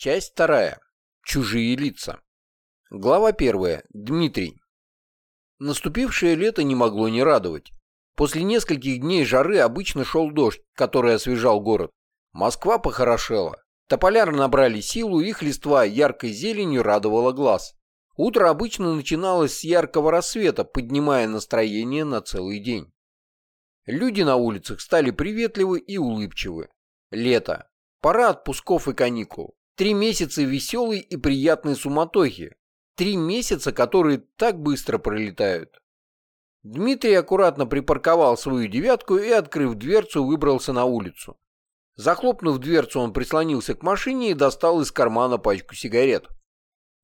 Часть вторая. Чужие лица. Глава первая. Дмитрий. Наступившее лето не могло не радовать. После нескольких дней жары обычно шел дождь, который освежал город. Москва похорошела. Тополяры набрали силу, их листва яркой зеленью радовала глаз. Утро обычно начиналось с яркого рассвета, поднимая настроение на целый день. Люди на улицах стали приветливы и улыбчивы. Лето. Пора отпусков и каникул. Три месяца веселой и приятной суматохи. Три месяца, которые так быстро пролетают. Дмитрий аккуратно припарковал свою девятку и, открыв дверцу, выбрался на улицу. Захлопнув дверцу, он прислонился к машине и достал из кармана пачку сигарет.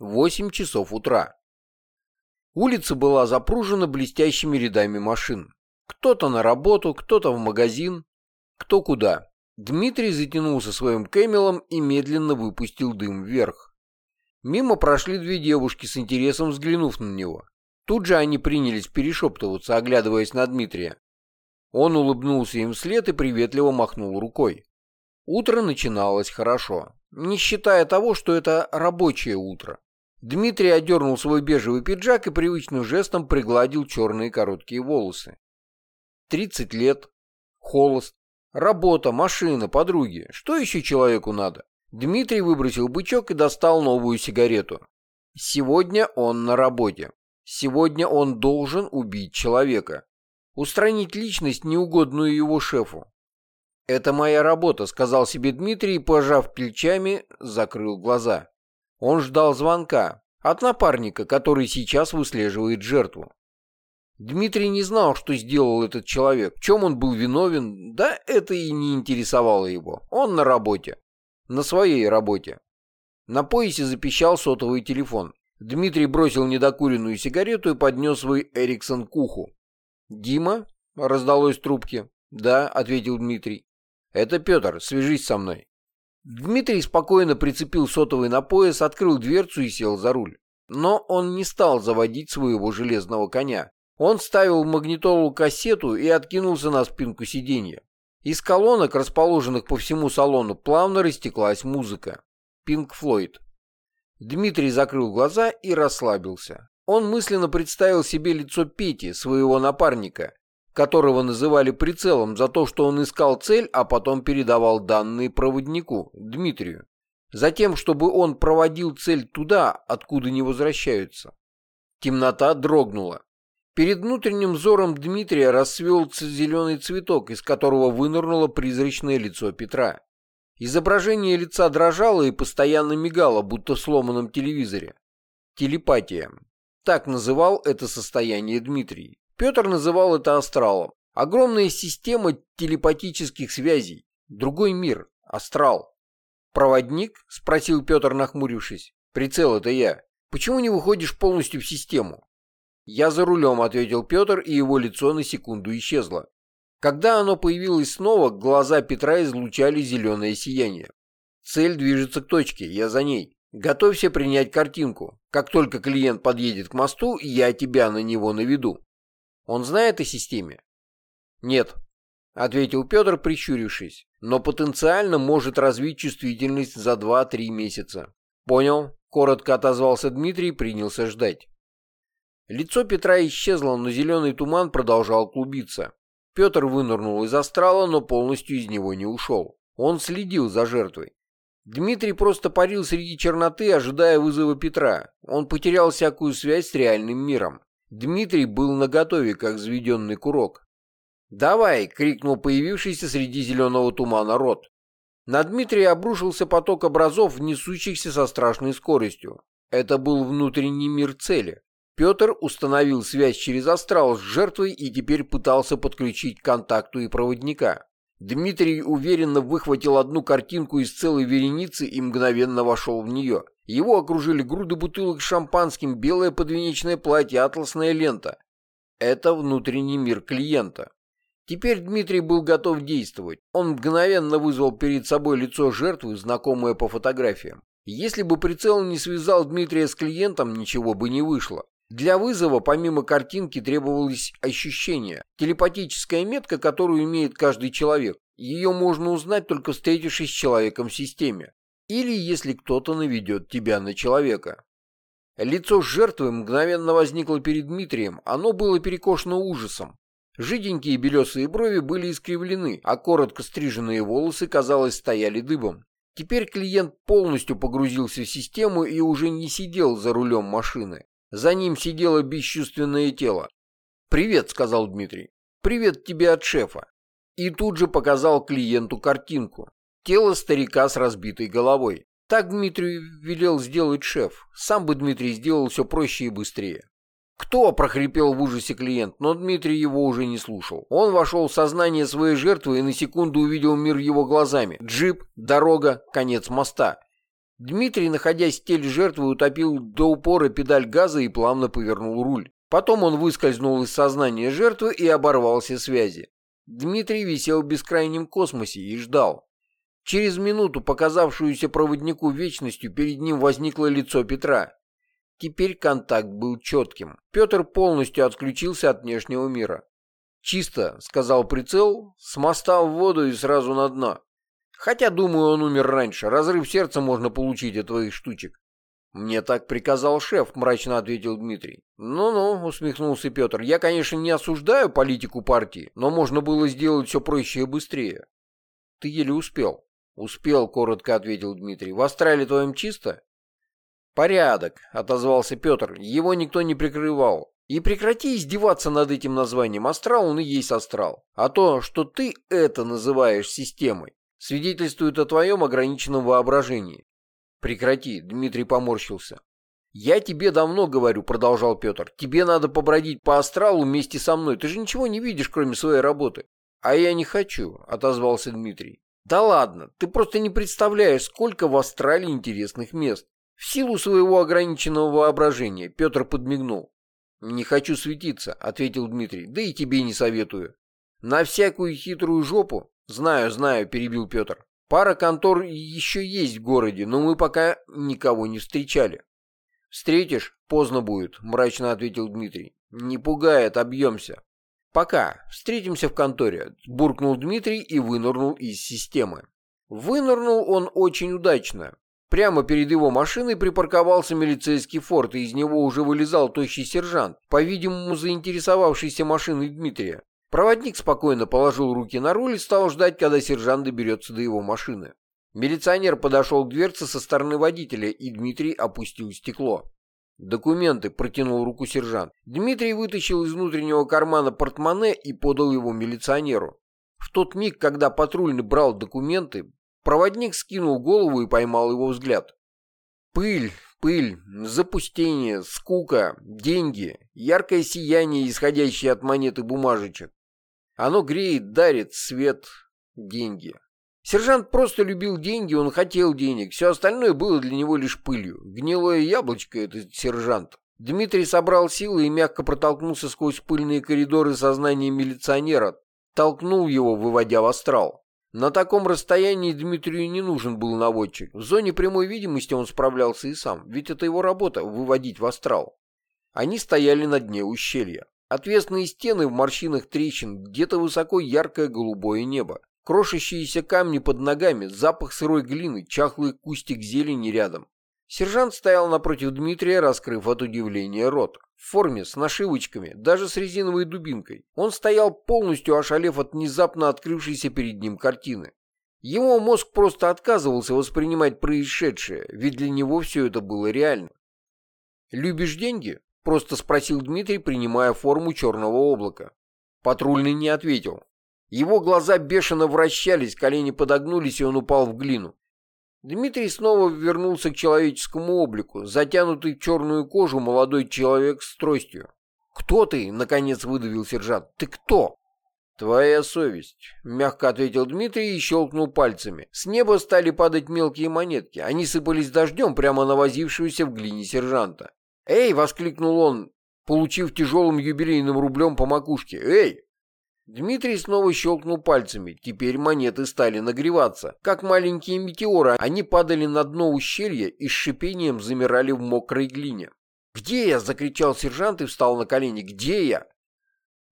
Восемь часов утра. Улица была запружена блестящими рядами машин. Кто-то на работу, кто-то в магазин, кто куда. Дмитрий затянулся своим кэмелом и медленно выпустил дым вверх. Мимо прошли две девушки с интересом взглянув на него. Тут же они принялись перешептываться, оглядываясь на Дмитрия. Он улыбнулся им вслед и приветливо махнул рукой. Утро начиналось хорошо, не считая того, что это рабочее утро. Дмитрий одернул свой бежевый пиджак и привычным жестом пригладил черные короткие волосы. Тридцать лет, холост, Работа, машина, подруги. Что еще человеку надо? Дмитрий выбросил бычок и достал новую сигарету. Сегодня он на работе. Сегодня он должен убить человека. Устранить личность, неугодную его шефу. «Это моя работа», — сказал себе Дмитрий и, пожав плечами, закрыл глаза. Он ждал звонка от напарника, который сейчас выслеживает жертву. Дмитрий не знал, что сделал этот человек, в чем он был виновен, да это и не интересовало его. Он на работе. На своей работе. На поясе запищал сотовый телефон. Дмитрий бросил недокуренную сигарету и поднес свой Эриксон к уху. «Дима?» — раздалось в трубке. «Да», — ответил Дмитрий. «Это Петр, свяжись со мной». Дмитрий спокойно прицепил сотовый на пояс, открыл дверцу и сел за руль. Но он не стал заводить своего железного коня. Он ставил в магнитолу кассету и откинулся на спинку сиденья. Из колонок, расположенных по всему салону, плавно растеклась музыка. Пинк Флойд. Дмитрий закрыл глаза и расслабился. Он мысленно представил себе лицо Пети, своего напарника, которого называли прицелом за то, что он искал цель, а потом передавал данные проводнику, Дмитрию. Затем, чтобы он проводил цель туда, откуда не возвращаются. Темнота дрогнула. Перед внутренним взором Дмитрия расцвелся зеленый цветок, из которого вынырнуло призрачное лицо Петра. Изображение лица дрожало и постоянно мигало, будто в сломанном телевизоре. Телепатия. Так называл это состояние Дмитрий. Петр называл это астралом. Огромная система телепатических связей. Другой мир. Астрал. «Проводник?» — спросил Петр, нахмурившись. «Прицел — это я. Почему не выходишь полностью в систему?» «Я за рулем», — ответил Петр, и его лицо на секунду исчезло. Когда оно появилось снова, глаза Петра излучали зеленое сияние. «Цель движется к точке, я за ней. Готовься принять картинку. Как только клиент подъедет к мосту, я тебя на него наведу». «Он знает о системе?» «Нет», — ответил Петр, прищурившись, «но потенциально может развить чувствительность за 2-3 месяца». «Понял», — коротко отозвался Дмитрий и принялся ждать. Лицо Петра исчезло, но зеленый туман продолжал клубиться. Петр вынырнул из астрала, но полностью из него не ушел. Он следил за жертвой. Дмитрий просто парил среди черноты, ожидая вызова Петра. Он потерял всякую связь с реальным миром. Дмитрий был наготове, как заведенный курок. «Давай!» — крикнул появившийся среди зеленого тумана рот. На Дмитрия обрушился поток образов, несущихся со страшной скоростью. Это был внутренний мир цели. Петр установил связь через астрал с жертвой и теперь пытался подключить к контакту и проводника. Дмитрий уверенно выхватил одну картинку из целой вереницы и мгновенно вошел в нее. Его окружили груды бутылок с шампанским, белое подвенечное платье, атласная лента. Это внутренний мир клиента. Теперь Дмитрий был готов действовать. Он мгновенно вызвал перед собой лицо жертвы, знакомое по фотографиям. Если бы прицел не связал Дмитрия с клиентом, ничего бы не вышло. Для вызова помимо картинки требовалось ощущение, телепатическая метка, которую имеет каждый человек. Ее можно узнать, только встретившись с человеком в системе. или если кто-то наведет тебя на человека. Лицо жертвы мгновенно возникло перед Дмитрием, оно было перекошено ужасом. Жиденькие белесые брови были искривлены, а коротко стриженные волосы, казалось, стояли дыбом. Теперь клиент полностью погрузился в систему и уже не сидел за рулем машины. За ним сидело бесчувственное тело. «Привет», — сказал Дмитрий. «Привет тебе от шефа». И тут же показал клиенту картинку. Тело старика с разбитой головой. Так Дмитрий велел сделать шеф. Сам бы Дмитрий сделал все проще и быстрее. «Кто?» – прохрипел в ужасе клиент, но Дмитрий его уже не слушал. Он вошел в сознание своей жертвы и на секунду увидел мир его глазами. Джип, дорога, конец моста. Дмитрий, находясь в теле жертвы, утопил до упора педаль газа и плавно повернул руль. Потом он выскользнул из сознания жертвы и оборвал все связи. Дмитрий висел в бескрайнем космосе и ждал. Через минуту, показавшуюся проводнику вечностью, перед ним возникло лицо Петра. Теперь контакт был четким. Петр полностью отключился от внешнего мира. «Чисто», — сказал прицел, — «с моста в воду и сразу на дно. Хотя, думаю, он умер раньше. Разрыв сердца можно получить от твоих штучек». «Мне так приказал шеф», — мрачно ответил Дмитрий. «Ну-ну», — усмехнулся Петр, — «я, конечно, не осуждаю политику партии, но можно было сделать все проще и быстрее». «Ты еле успел». «Успел», — коротко ответил Дмитрий. «В астрале твоем чисто?» «Порядок», — отозвался Петр. «Его никто не прикрывал. И прекрати издеваться над этим названием. Астрал он и есть астрал. А то, что ты это называешь системой, свидетельствует о твоем ограниченном воображении». «Прекрати», — Дмитрий поморщился. «Я тебе давно говорю», — продолжал Петр. «Тебе надо побродить по астралу вместе со мной. Ты же ничего не видишь, кроме своей работы». «А я не хочу», — отозвался Дмитрий. «Да ладно, ты просто не представляешь, сколько в астрале интересных мест. В силу своего ограниченного воображения Петр подмигнул. «Не хочу светиться», — ответил Дмитрий, — «да и тебе не советую». «На всякую хитрую жопу?» «Знаю, знаю», — перебил Петр. «Пара контор еще есть в городе, но мы пока никого не встречали». «Встретишь? Поздно будет», — мрачно ответил Дмитрий. «Не пугай, отобьемся». «Пока. Встретимся в конторе», — буркнул Дмитрий и вынырнул из системы. Вынырнул он очень удачно. Прямо перед его машиной припарковался милицейский форт, и из него уже вылезал тощий сержант, по-видимому заинтересовавшийся машиной Дмитрия. Проводник спокойно положил руки на руль и стал ждать, когда сержант доберется до его машины. Милиционер подошел к дверце со стороны водителя, и Дмитрий опустил стекло. «Документы», — протянул руку сержант. Дмитрий вытащил из внутреннего кармана портмоне и подал его милиционеру. В тот миг, когда патрульный брал документы, Проводник скинул голову и поймал его взгляд. Пыль, пыль, запустение, скука, деньги, яркое сияние, исходящее от монеты бумажечек. Оно греет, дарит свет, деньги. Сержант просто любил деньги, он хотел денег. Все остальное было для него лишь пылью. Гнилое яблочко этот сержант. Дмитрий собрал силы и мягко протолкнулся сквозь пыльные коридоры сознания милиционера. Толкнул его, выводя в астрал. На таком расстоянии Дмитрию не нужен был наводчик. В зоне прямой видимости он справлялся и сам, ведь это его работа — выводить в астрал. Они стояли на дне ущелья. Отвесные стены в морщинах трещин, где-то высоко яркое голубое небо. Крошащиеся камни под ногами, запах сырой глины, чахлый кустик зелени рядом. Сержант стоял напротив Дмитрия, раскрыв от удивления рот в форме, с нашивочками, даже с резиновой дубинкой. Он стоял полностью ошалев от внезапно открывшейся перед ним картины. Его мозг просто отказывался воспринимать происшедшее, ведь для него все это было реально. «Любишь деньги?» – просто спросил Дмитрий, принимая форму черного облака. Патрульный не ответил. Его глаза бешено вращались, колени подогнулись, и он упал в глину. Дмитрий снова вернулся к человеческому облику, затянутый в черную кожу молодой человек с тростью. «Кто ты?» — наконец выдавил сержант. «Ты кто?» «Твоя совесть», — мягко ответил Дмитрий и щелкнул пальцами. С неба стали падать мелкие монетки. Они сыпались дождем прямо на возившегося в глине сержанта. «Эй!» — воскликнул он, получив тяжелым юбилейным рублем по макушке. «Эй!» Дмитрий снова щелкнул пальцами. Теперь монеты стали нагреваться. Как маленькие метеоры, они падали на дно ущелья и с шипением замирали в мокрой глине. «Где я?» — закричал сержант и встал на колени. «Где я?»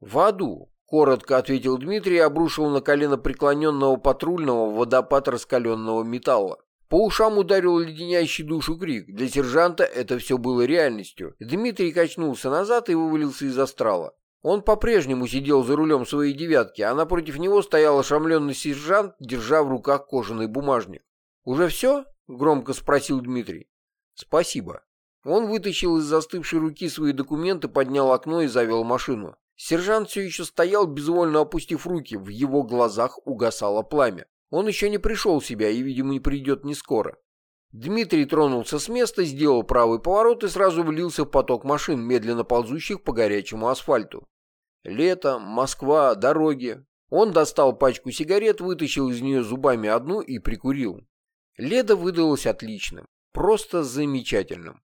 «В аду», — коротко ответил Дмитрий и обрушил на колено преклоненного патрульного водопад раскаленного металла. По ушам ударил леденящий душу крик. Для сержанта это все было реальностью. Дмитрий качнулся назад и вывалился из астрала. Он по-прежнему сидел за рулем своей девятки, а напротив него стоял ошеломленный сержант, держа в руках кожаный бумажник. «Уже все?» — громко спросил Дмитрий. «Спасибо». Он вытащил из застывшей руки свои документы, поднял окно и завел машину. Сержант все еще стоял, безвольно опустив руки, в его глазах угасало пламя. Он еще не пришел в себя и, видимо, не придет не скоро. Дмитрий тронулся с места, сделал правый поворот и сразу влился в поток машин, медленно ползущих по горячему асфальту. Лето, Москва, дороги. Он достал пачку сигарет, вытащил из нее зубами одну и прикурил. Лето выдалось отличным, просто замечательным.